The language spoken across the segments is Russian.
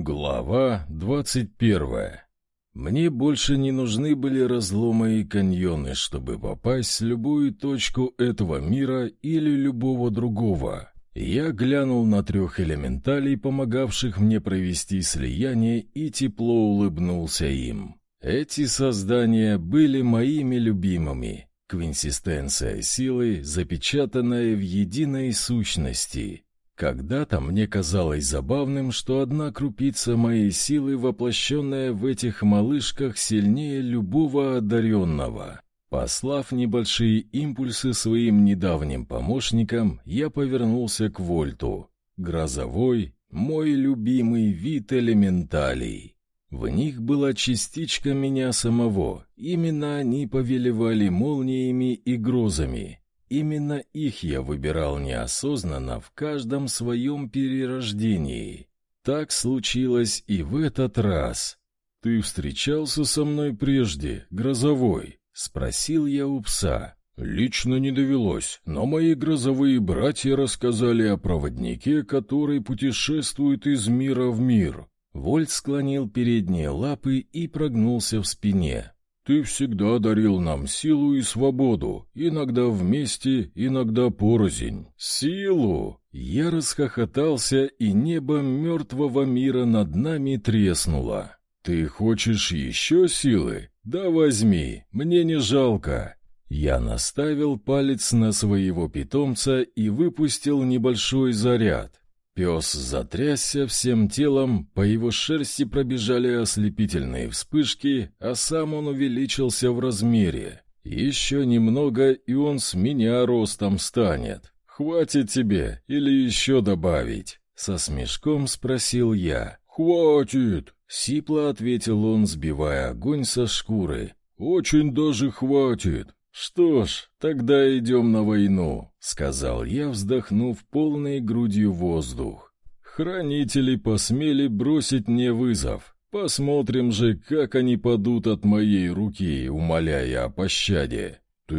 Глава двадцать первая. Мне больше не нужны были разломы и каньоны, чтобы попасть в любую точку этого мира или любого другого. Я глянул на трех элементалей, помогавших мне провести слияние, и тепло улыбнулся им. Эти создания были моими любимыми. Квинсистенция силы, запечатанная в единой сущности — когда-то мне казалось забавным, что одна крупица моей силы, воплощенная в этих малышках, сильнее любого одаренного. Послав небольшие импульсы своим недавним помощникам, я повернулся к Вольту. Грозовой — мой любимый вид элементалей. В них была частичка меня самого, именно они повелевали молниями и грозами. Именно их я выбирал неосознанно в каждом своем перерождении. Так случилось и в этот раз. «Ты встречался со мной прежде, Грозовой?» — спросил я у пса. «Лично не довелось, но мои грозовые братья рассказали о проводнике, который путешествует из мира в мир». Вольт склонил передние лапы и прогнулся в спине. Ты всегда дарил нам силу и свободу, иногда вместе, иногда порознь. Силу! Я расхохотался, и небо мертвого мира над нами треснуло. Ты хочешь еще силы? Да возьми, мне не жалко. Я наставил палец на своего питомца и выпустил небольшой заряд. Пес затрясся всем телом, по его шерсти пробежали ослепительные вспышки, а сам он увеличился в размере. Еще немного, и он с меня ростом станет. «Хватит тебе или еще добавить?» Со смешком спросил я. «Хватит!» — сипло ответил он, сбивая огонь со шкуры. «Очень даже хватит. «Что ж, тогда идем на войну», — сказал я, вздохнув полной грудью воздух. «Хранители посмели бросить мне вызов. Посмотрим же, как они падут от моей руки, умоляя о пощаде». «Ты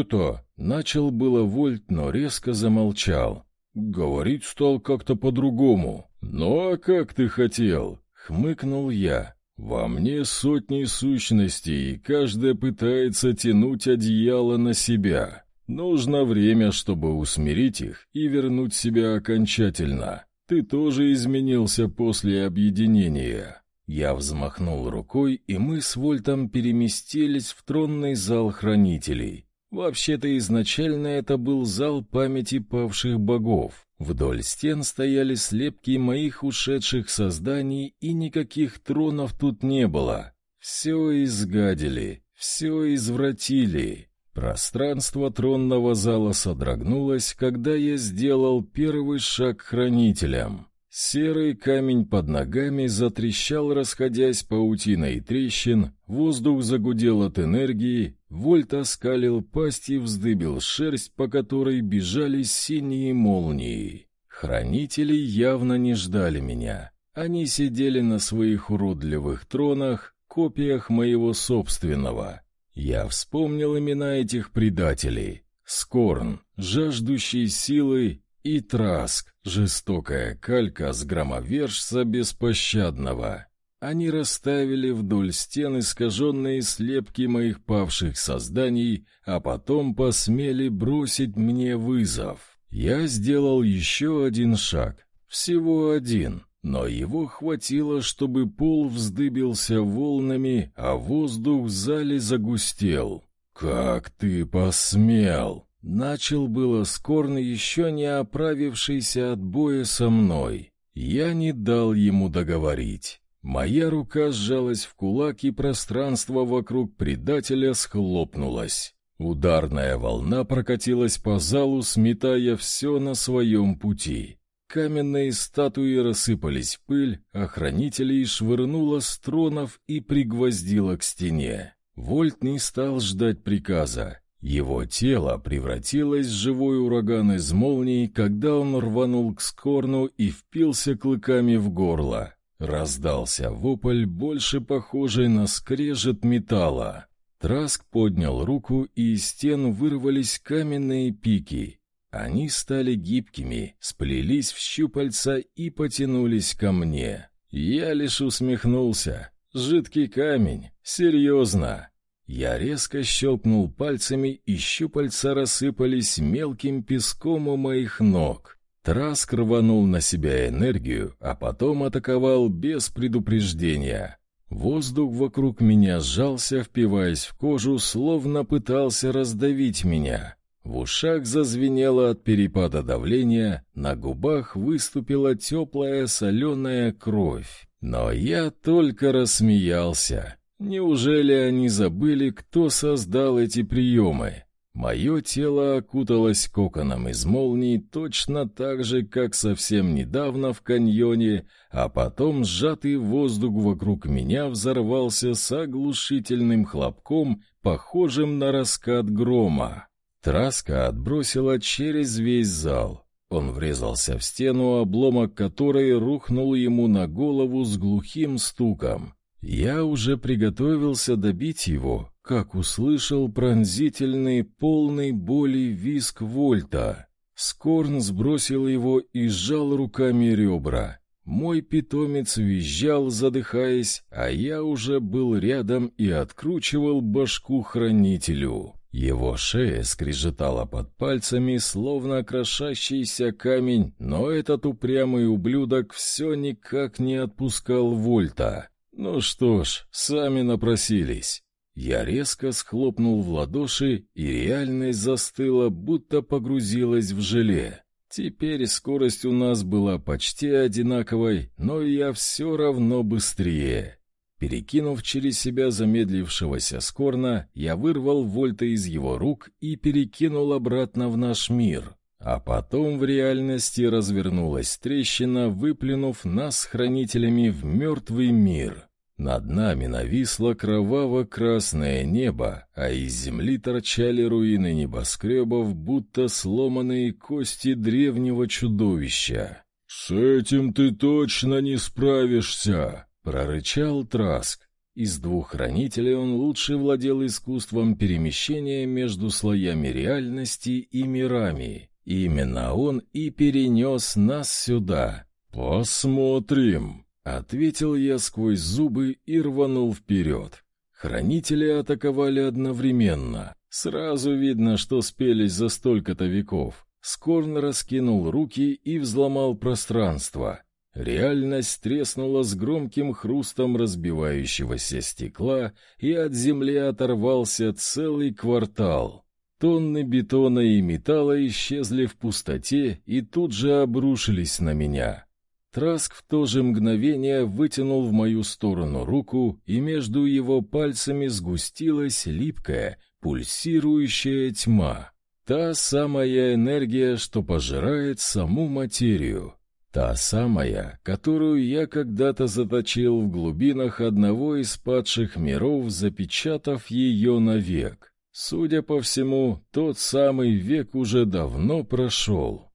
это...» — начал было Вольт, но резко замолчал. Говорить стал как-то по-другому. «Ну а как ты хотел?» — хмыкнул я. Во мне сотни сущностей, и каждая пытается тянуть одеяло на себя. Нужно время, чтобы усмирить их и вернуть себя окончательно. Ты тоже изменился после объединения. Я взмахнул рукой, и мы с Вольтом переместились в тронный зал хранителей. Вообще-то изначально это был зал памяти павших богов. Вдоль стен стояли слепки моих ушедших созданий, и никаких тронов тут не было. Все изгадили, все извратили. Пространство тронного зала содрогнулось, когда я сделал первый шаг к хранителям. Серый камень под ногами затрещал, расходясь паутиной трещин, воздух загудел от энергии, Вольт оскалил пасть и вздыбил шерсть, по которой бежали синие молнии. Хранители явно не ждали меня. Они сидели на своих уродливых тронах, копиях моего собственного. Я вспомнил имена этих предателей. Скорн, жаждущий силы, и Траск, жестокая калька с громовержца беспощадного. Они расставили вдоль стен искаженные слепки моих павших созданий, а потом посмели бросить мне вызов. Я сделал еще один шаг, всего один, но его хватило, чтобы пол вздыбился волнами, а воздух в зале загустел. «Как ты посмел!» Начал было Скорн, еще не оправившийся от боя со мной. Я не дал ему договорить. Моя рука сжалась в кулак, и пространство вокруг предателя схлопнулось. Ударная волна прокатилась по залу, сметая все на своем пути. Каменные статуи рассыпались в пыль, охранителей швырнуло с тронов и пригвоздило к стене. Вольт не стал ждать приказа. Его тело превратилось в живой ураган из молний, когда он рванул к скорну и впился клыками в горло. Раздался вопль, больше похожий на скрежет металла. Траск поднял руку, и из стен вырвались каменные пики. Они стали гибкими, сплелись в щупальца и потянулись ко мне. Я лишь усмехнулся. Жидкий камень. Серьезно. Я резко щелкнул пальцами, и щупальца рассыпались мелким песком у моих ног. Траск рванул на себя энергию, а потом атаковал без предупреждения. Воздух вокруг меня сжался, впиваясь в кожу, словно пытался раздавить меня. В ушах зазвенело от перепада давления, на губах выступила теплая соленая кровь. Но я только рассмеялся. Неужели они забыли, кто создал эти приемы? Мое тело окуталось коконом из молний точно так же, как совсем недавно в каньоне, а потом сжатый воздух вокруг меня взорвался с оглушительным хлопком, похожим на раскат грома. Траска отбросила через весь зал. Он врезался в стену, обломок которой рухнул ему на голову с глухим стуком. Я уже приготовился добить его, как услышал пронзительный, полный боли виск Вольта. Скорн сбросил его и сжал руками ребра. Мой питомец визжал, задыхаясь, а я уже был рядом и откручивал башку хранителю. Его шея скрежетала под пальцами, словно крошащийся камень, но этот упрямый ублюдок все никак не отпускал Вольта. Ну что ж, сами напросились. Я резко схлопнул в ладоши, и реальность застыла, будто погрузилась в желе. Теперь скорость у нас была почти одинаковой, но я все равно быстрее. Перекинув через себя замедлившегося Скорна, я вырвал Вольта из его рук и перекинул обратно в наш мир. А потом в реальности развернулась трещина, выплюнув нас с хранителями в мертвый мир. Над нами нависло кроваво-красное небо, а из земли торчали руины небоскребов, будто сломанные кости древнего чудовища. «С этим ты точно не справишься!» — прорычал Траск. Из двух хранителей он лучше владел искусством перемещения между слоями реальности и мирами. Именно он и перенес нас сюда. «Посмотрим!» — ответил я сквозь зубы и рванул вперед. Хранители атаковали одновременно. Сразу видно, что спелись за столько-то веков. Скорн раскинул руки и взломал пространство. Реальность треснула с громким хрустом разбивающегося стекла, и от земли оторвался целый квартал. Тонны бетона и металла исчезли в пустоте и тут же обрушились на меня. Траск в то же мгновение вытянул в мою сторону руку, и между его пальцами сгустилась липкая, пульсирующая тьма. Та самая энергия, что пожирает саму материю. Та самая, которую я когда-то заточил в глубинах одного из падших миров, запечатав ее навек. Судя по всему, тот самый век уже давно прошел.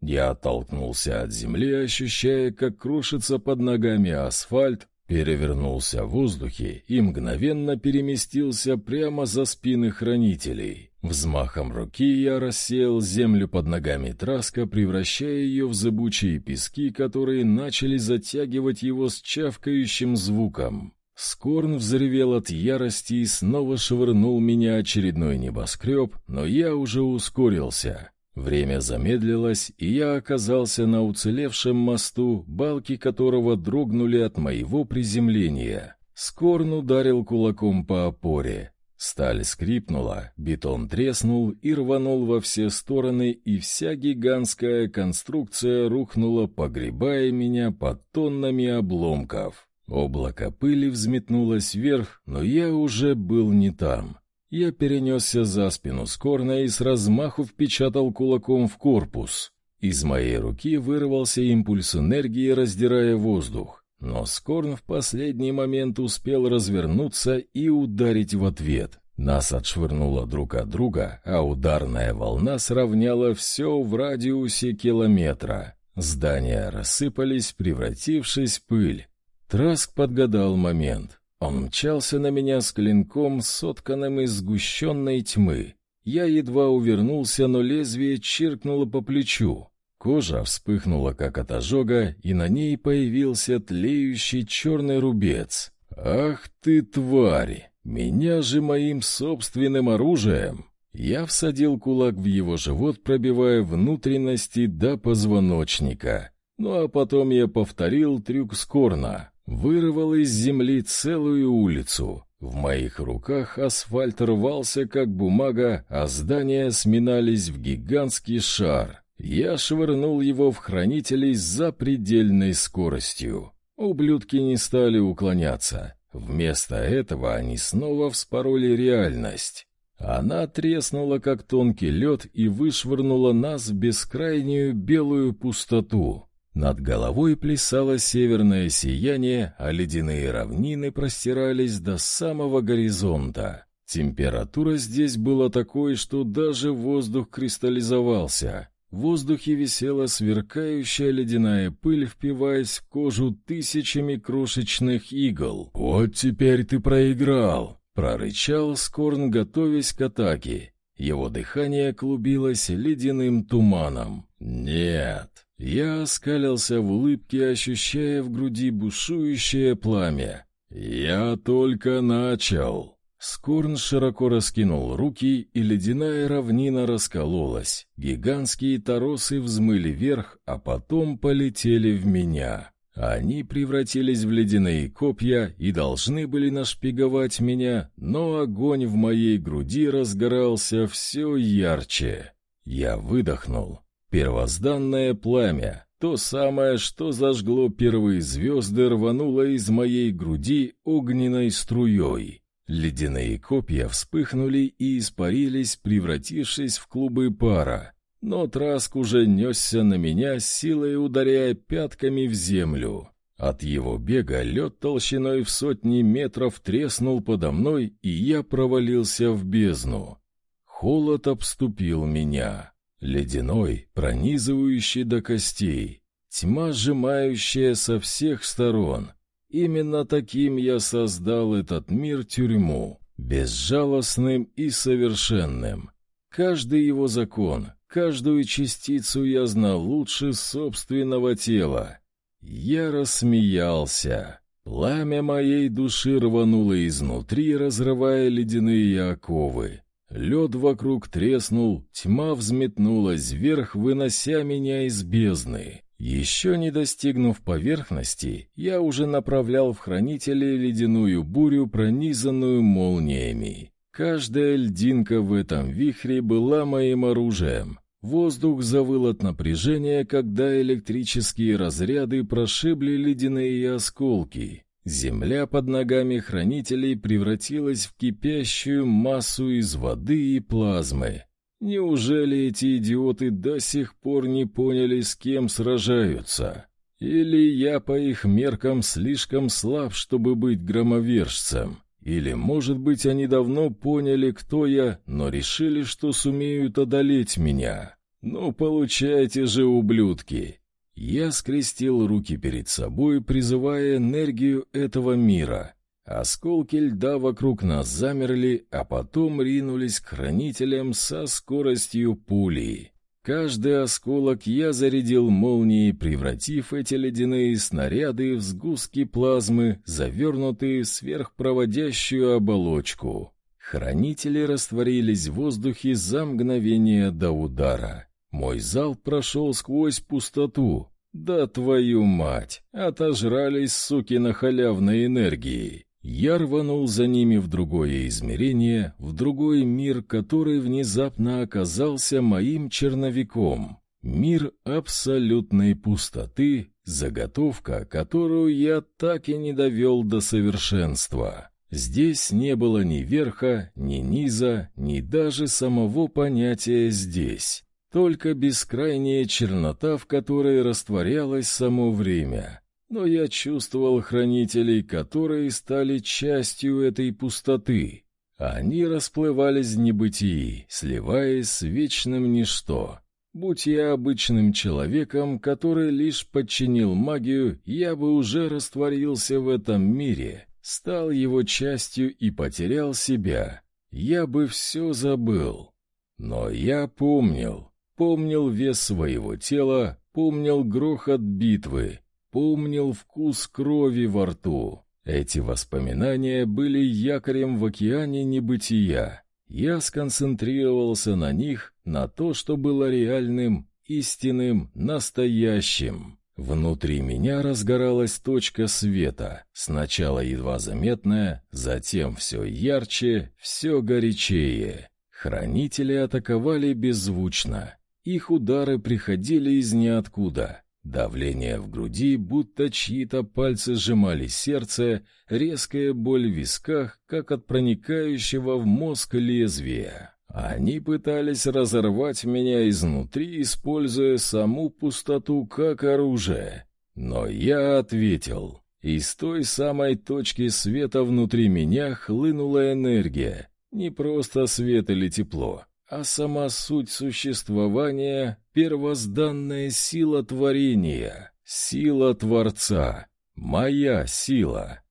Я оттолкнулся от земли, ощущая, как крушится под ногами асфальт, перевернулся в воздухе и мгновенно переместился прямо за спины хранителей. Взмахом руки я рассеял землю под ногами Траска, превращая ее в зыбучие пески, которые начали затягивать его с чавкающим звуком. Скорн взревел от ярости и снова швырнул меня очередной небоскреб, но я уже ускорился. Время замедлилось, и я оказался на уцелевшем мосту, балки которого дрогнули от моего приземления. Скорн ударил кулаком по опоре. Сталь скрипнула, бетон треснул и рванул во все стороны, и вся гигантская конструкция рухнула, погребая меня под тоннами обломков. Облако пыли взметнулось вверх, но я уже был не там. Я перенесся за спину Скорна и с размаху впечатал кулаком в корпус. Из моей руки вырвался импульс энергии, раздирая воздух. Но Скорн в последний момент успел развернуться и ударить в ответ. Нас отшвырнуло друг от друга, а ударная волна сравняла все в радиусе километра. Здания рассыпались, превратившись в пыль. Траск подгадал момент. Он мчался на меня с клинком, сотканным из сгущенной тьмы. Я едва увернулся, но лезвие чиркнуло по плечу. Кожа вспыхнула, как от ожога, и на ней появился тлеющий черный рубец. «Ах ты, тварь! Меня же моим собственным оружием!» Я всадил кулак в его живот, пробивая внутренности до позвоночника. Ну а потом я повторил трюк Скорна. Вырвал из земли целую улицу. В моих руках асфальт рвался, как бумага, а здания сминались в гигантский шар. Я швырнул его в хранителей с запредельной скоростью. Ублюдки не стали уклоняться. Вместо этого они снова вспороли реальность. Она треснула, как тонкий лед, и вышвырнула нас в бескрайнюю белую пустоту. Над головой плясало северное сияние, а ледяные равнины простирались до самого горизонта. Температура здесь была такой, что даже воздух кристаллизовался. В воздухе висела сверкающая ледяная пыль, впиваясь в кожу тысячами крошечных игл. «Вот теперь ты проиграл!» Прорычал Скорн, готовясь к атаке. Его дыхание клубилось ледяным туманом. «Нет!» Я оскалился в улыбке, ощущая в груди бушующее пламя. «Я только начал!» Скорн широко раскинул руки, и ледяная равнина раскололась. Гигантские торосы взмыли вверх, а потом полетели в меня. Они превратились в ледяные копья и должны были нашпиговать меня, но огонь в моей груди разгорался все ярче. Я выдохнул. Первозданное пламя, то самое, что зажгло первые звезды, рвануло из моей груди огненной струей. Ледяные копья вспыхнули и испарились, превратившись в клубы пара. Но Траск уже несся на меня, силой ударяя пятками в землю. От его бега лед толщиной в сотни метров треснул подо мной, и я провалился в бездну. Холод обступил меня. Ледяной, пронизывающий до костей. Тьма, сжимающая со всех сторон. Именно таким я создал этот мир-тюрьму, безжалостным и совершенным. Каждый его закон, Каждую частицу я знал лучше собственного тела. Я рассмеялся. Пламя моей души рвануло изнутри, разрывая ледяные оковы. Лед вокруг треснул, тьма взметнулась вверх, вынося меня из бездны. Еще не достигнув поверхности, я уже направлял в хранители ледяную бурю, пронизанную молниями. Каждая льдинка в этом вихре была моим оружием. Воздух завыл от напряжения, когда электрические разряды прошибли ледяные осколки. Земля под ногами хранителей превратилась в кипящую массу из воды и плазмы. Неужели эти идиоты до сих пор не поняли, с кем сражаются? Или я по их меркам слишком слаб, чтобы быть громовержцем? Или, может быть, они давно поняли, кто я, но решили, что сумеют одолеть меня. Ну, получайте же, ублюдки. Я скрестил руки перед собой, призывая энергию этого мира. Осколки льда вокруг нас замерли, а потом ринулись к хранителям со скоростью пули. Каждый осколок я зарядил молнией, превратив эти ледяные снаряды в сгустки плазмы, завернутые в сверхпроводящую оболочку. Хранители растворились в воздухе за мгновение до удара. Мой зал прошел сквозь пустоту. Да твою мать! Отожрались, суки, на халявной энергии. Я рванул за ними в другое измерение, в другой мир, который внезапно оказался моим черновиком. Мир абсолютной пустоты, заготовка, которую я так и не довел до совершенства. Здесь не было ни верха, ни низа, ни даже самого понятия «здесь». Только бескрайняя чернота, в которой растворялось само время. Но я чувствовал хранителей, которые стали частью этой пустоты. Они расплывались в небытии, сливаясь с вечным ничто. Будь я обычным человеком, который лишь подчинил магию, я бы уже растворился в этом мире, стал его частью и потерял себя. Я бы все забыл. Но я помнил. помнил вес своего тела, помнил грохот битвы, помнил вкус крови во рту. Эти воспоминания были якорем в океане небытия. Я сконцентрировался на них, на то, что было реальным, истинным, настоящим. Внутри меня разгоралась точка света, сначала едва заметная, затем все ярче, все горячее. Хранители атаковали беззвучно. Их удары приходили из ниоткуда. Давление в груди, будто чьи-то пальцы сжимали сердце, резкая боль в висках, как от проникающего в мозг лезвия. Они пытались разорвать меня изнутри, используя саму пустоту как оружие. Но я ответил. Из той самой точки света внутри меня хлынула энергия. Не просто свет или тепло, а сама суть существования — первозданная сила творения, сила Творца, моя сила.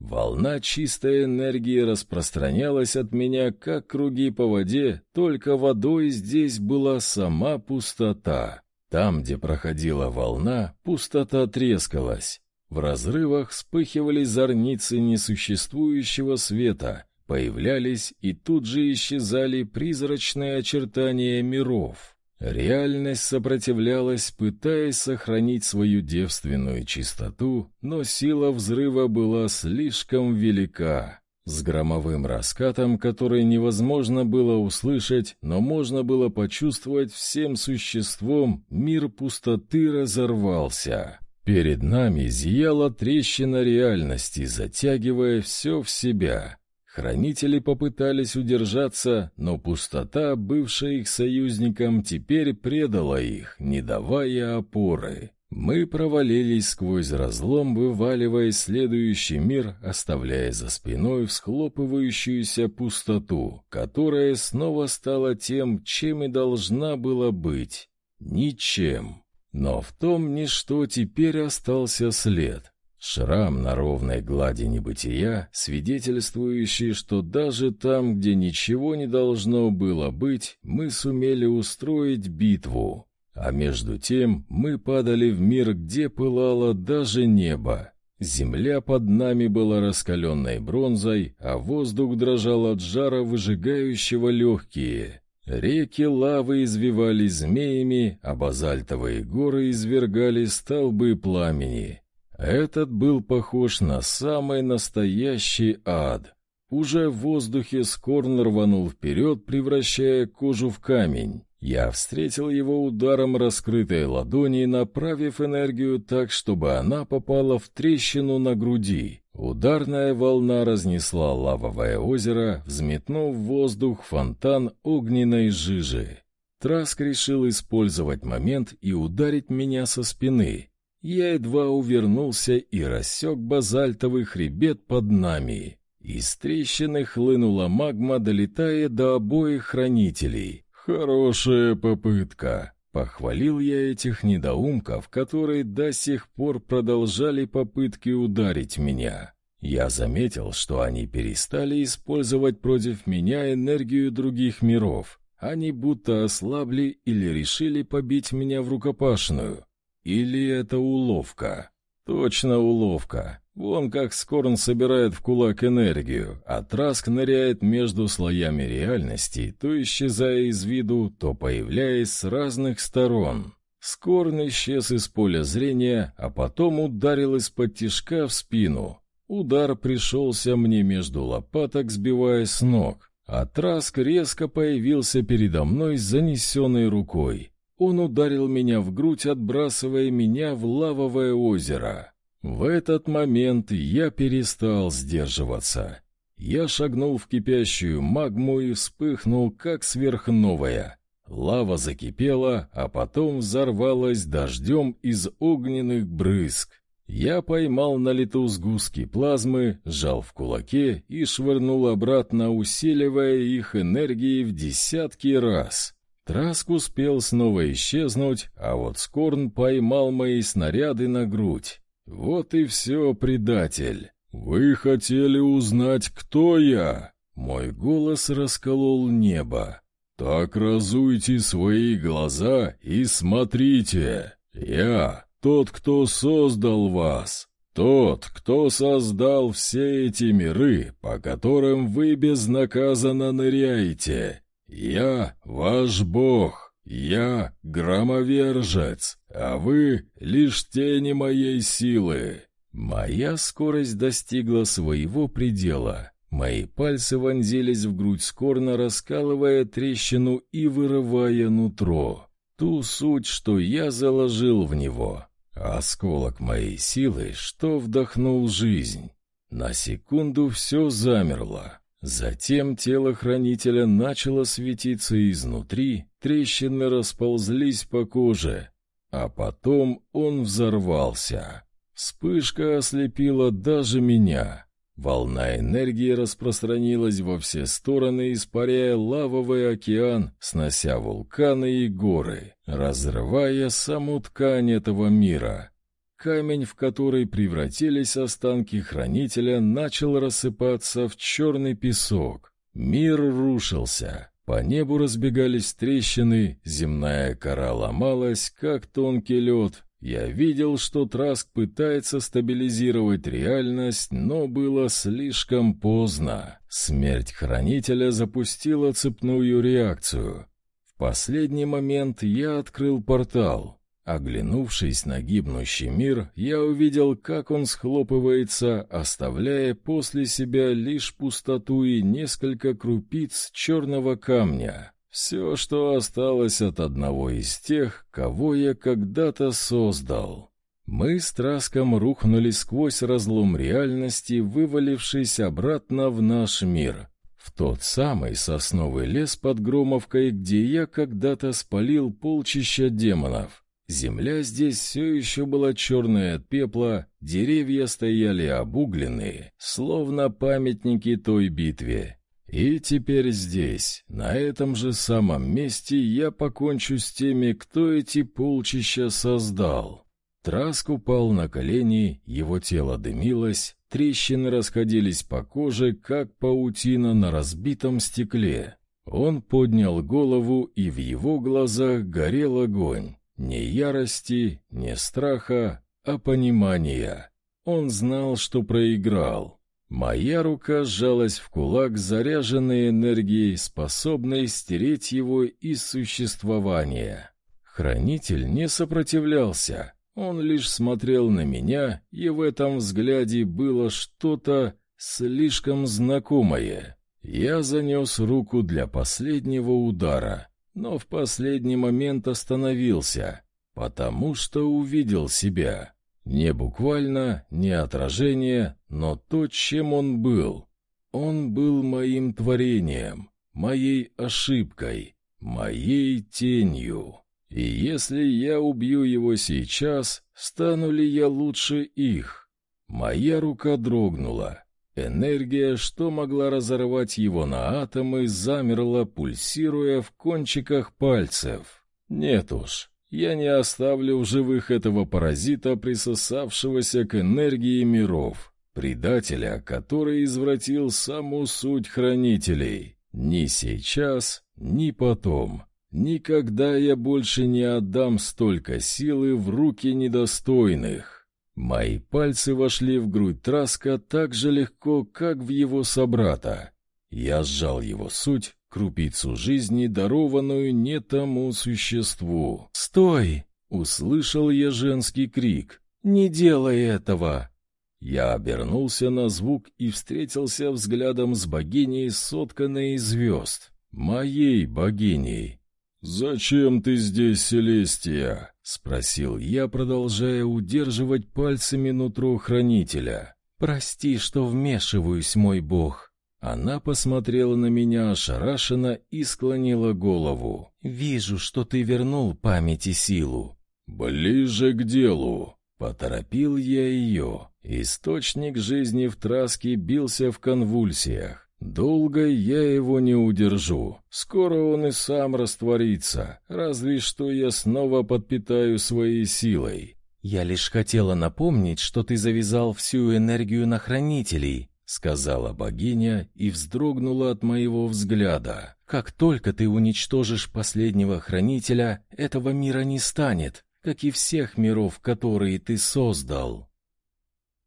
Волна чистой энергии распространялась от меня, как круги по воде, только водой здесь была сама пустота. Там, где проходила волна, пустота трескалась. В разрывах вспыхивали зорницы несуществующего света, Появлялись и тут же исчезали призрачные очертания миров. Реальность сопротивлялась, пытаясь сохранить свою девственную чистоту, но сила взрыва была слишком велика. С громовым раскатом, который невозможно было услышать, но можно было почувствовать всем существом, мир пустоты разорвался. Перед нами зияла трещина реальности, затягивая все в себя. Хранители попытались удержаться, но пустота, бывшая их союзником, теперь предала их, не давая опоры. Мы провалились сквозь разлом, вываливая следующий мир, оставляя за спиной всхлопывающуюся пустоту, которая снова стала тем, чем и должна была быть. Ничем. Но в том ничто теперь остался след. Шрам на ровной глади небытия, свидетельствующий, что даже там, где ничего не должно было быть, мы сумели устроить битву. А между тем мы падали в мир, где пылало даже небо. Земля под нами была раскаленной бронзой, а воздух дрожал от жара, выжигающего легкие. Реки лавы извивались змеями, а базальтовые горы извергали столбы пламени. Этот был похож на самый настоящий ад. Уже в воздухе Скорн рванул вперед, превращая кожу в камень. Я встретил его ударом раскрытой ладони, направив энергию так, чтобы она попала в трещину на груди. Ударная волна разнесла лавовое озеро, взметнув в воздух фонтан огненной жижи. Траск решил использовать момент и ударить меня со спины. Я едва увернулся и рассек базальтовый хребет под нами. Из трещины хлынула магма, долетая до обоих хранителей. «Хорошая попытка!» Похвалил я этих недоумков, которые до сих пор продолжали попытки ударить меня. Я заметил, что они перестали использовать против меня энергию других миров. Они будто ослабли или решили побить меня в рукопашную. Или это уловка? Точно уловка. Вон как Скорн собирает в кулак энергию, а Траск ныряет между слоями реальности, то исчезая из виду, то появляясь с разных сторон. Скорн исчез из поля зрения, а потом ударил из-под тишка в спину. Удар пришелся мне между лопаток, сбивая с ног, а Траск резко появился передо мной с занесенной рукой. Он ударил меня в грудь, отбрасывая меня в лавовое озеро. В этот момент я перестал сдерживаться. Я шагнул в кипящую магму и вспыхнул, как сверхновая. Лава закипела, а потом взорвалась дождем из огненных брызг. Я поймал на лету сгустки плазмы, сжал в кулаке и швырнул обратно, усиливая их энергией в десятки раз. Траск успел снова исчезнуть, а вот Скорн поймал мои снаряды на грудь. Вот и все, предатель. Вы хотели узнать, кто я? Мой голос расколол небо. «Так разуйте свои глаза и смотрите! Я тот, кто создал вас, тот, кто создал все эти миры, по которым вы безнаказанно ныряете. Я ваш Бог, я громовержец, а вы лишь тени моей силы». Моя скорость достигла своего предела. Мои пальцы вонзились в грудь Скорна, раскалывая трещину и вырывая нутро. Ту суть, что я заложил в него. Осколок моей силы, что вдохнул жизнь. На секунду все замерло. Затем тело хранителя начало светиться изнутри, трещины расползлись по коже, а потом он взорвался. Вспышка ослепила даже меня. Волна энергии распространилась во все стороны, испаряя лавовый океан, снося вулканы и горы, разрывая саму ткань этого мира. Камень, в который превратились останки хранителя, начал рассыпаться в черный песок. Мир рушился. По небу разбегались трещины, земная кора ломалась, как тонкий лед, я видел, что Траск пытается стабилизировать реальность, но было слишком поздно. Смерть Хранителя запустила цепную реакцию. В последний момент я открыл портал. Оглянувшись на гибнущий мир, я увидел, как он схлопывается, оставляя после себя лишь пустоту и несколько крупиц черного камня. Все, что осталось от одного из тех, кого я когда-то создал. Мы с Траском рухнули сквозь разлом реальности, вывалившись обратно в наш мир. В тот самый сосновый лес под Громовкой, где я когда-то спалил полчища демонов. Земля здесь все еще была черная от пепла, деревья стояли обугленные, словно памятники той битве. И теперь здесь, на этом же самом месте, я покончу с теми, кто эти полчища создал. Траск упал на колени, его тело дымилось, трещины расходились по коже, как паутина на разбитом стекле. Он поднял голову, и в его глазах горел огонь. Не ярости, не страха, а понимания. Он знал, что проиграл. Моя рука сжалась в кулак, заряженной энергией, способной стереть его из существования. Хранитель не сопротивлялся, он лишь смотрел на меня, и в этом взгляде было что-то слишком знакомое. Я занес руку для последнего удара, но в последний момент остановился, потому что увидел себя. Не буквально, не отражение, но то, чем он был. Он был моим творением, моей ошибкой, моей тенью. И если я убью его сейчас, стану ли я лучше их? Моя рука дрогнула. Энергия, что могла разорвать его на атомы, замерла, пульсируя в кончиках пальцев. Нет уж, я не оставлю в живых этого паразита, присосавшегося к энергии миров, предателя, который извратил саму суть хранителей. Ни сейчас, ни потом. Никогда я больше не отдам столько силы в руки недостойных. Мои пальцы вошли в грудь Траска так же легко, как в его собрата. Я сжал его суть, крупицу жизни, дарованную не тому существу. «Стой!» — услышал я женский крик. «Не делай этого!» Я обернулся на звук и встретился взглядом с богиней, сотканной из звезд. Моей богиней. «Зачем ты здесь, Селестия?» — спросил я, продолжая удерживать пальцами нутро хранителя. «Прости, что вмешиваюсь, мой бог. Она посмотрела на меня ошарашенно и склонила голову. «Вижу, что ты вернул память и силу». «Ближе к делу!» Поторопил я ее. Источник жизни в траске бился в конвульсиях. Долго я его не удержу. Скоро он и сам растворится. Разве что я снова подпитаю своей силой. Я лишь хотела напомнить, что ты завязал всю энергию на хранителей, сказала богиня и вздрогнула от моего взгляда. Как только ты уничтожишь последнего хранителя, этого мира не станет, как и всех миров, которые ты создал.